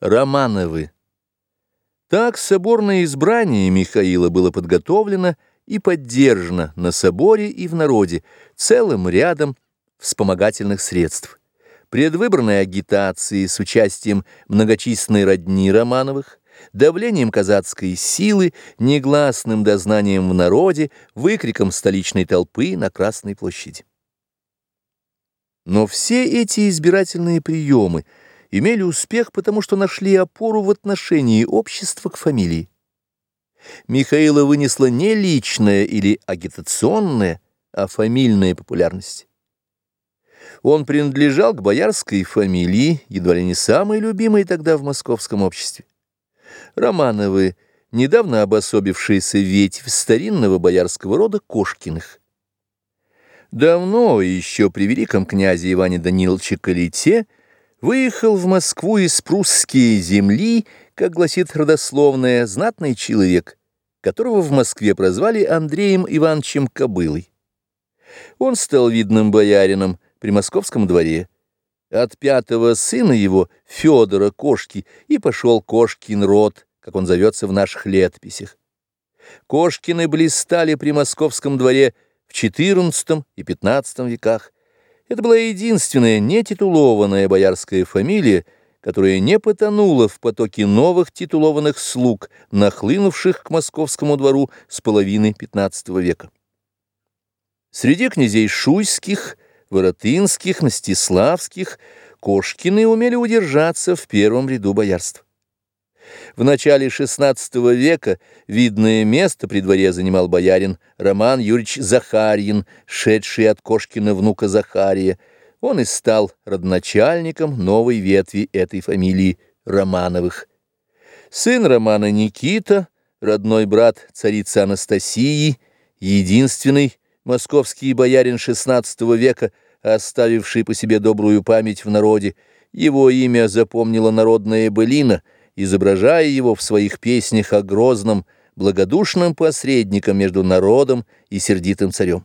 Романовы. Так соборное избрание Михаила было подготовлено и поддержано на соборе и в народе целым рядом вспомогательных средств. Предвыборной агитации с участием многочисленной родни Романовых, давлением казацкой силы, негласным дознанием в народе, выкриком столичной толпы на Красной площади. Но все эти избирательные приемы – имели успех, потому что нашли опору в отношении общества к фамилии. Михаила вынесла не личная или агитационная, а фамильная популярность. Он принадлежал к боярской фамилии, едва ли не самой любимой тогда в московском обществе. Романовы, недавно обособившиеся ветвь старинного боярского рода Кошкиных. Давно, еще при великом князе Иване Даниловиче Калите, выехал в Москву из прусские земли, как гласит родословная, знатный человек, которого в Москве прозвали Андреем Ивановичем Кобылой. Он стал видным боярином при московском дворе. От пятого сына его, Федора Кошки, и пошел Кошкин род, как он зовется в наших летописях. Кошкины блистали при московском дворе в XIV и XV веках, это была единственная нетитулованная боярская фамилия, которая не потонула в потоке новых титулованных слуг, нахлынувших к московскому двору с половины XV века. Среди князей шуйских, воротынских, мстиславских Кошкины умели удержаться в первом ряду боярств. В начале XVI века видное место при дворе занимал боярин Роман Юрьевич Захарьин, шедший от Кошкина внука Захария. Он и стал родоначальником новой ветви этой фамилии Романовых. Сын Романа Никита, родной брат царицы Анастасии, единственный московский боярин XVI века, оставивший по себе добрую память в народе, его имя запомнила народная былина — изображая его в своих песнях о грозном, благодушном посредником между народом и сердитым царем.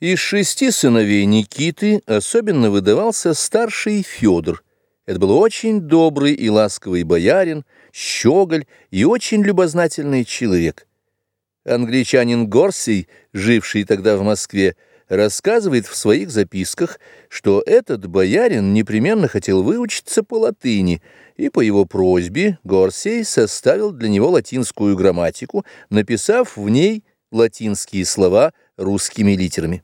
Из шести сыновей Никиты особенно выдавался старший Федор. Это был очень добрый и ласковый боярин, щеголь и очень любознательный человек. Англичанин Горсий, живший тогда в Москве, рассказывает в своих записках, что этот боярин непременно хотел выучиться по латыни, и по его просьбе Горсей составил для него латинскую грамматику, написав в ней латинские слова русскими литерами.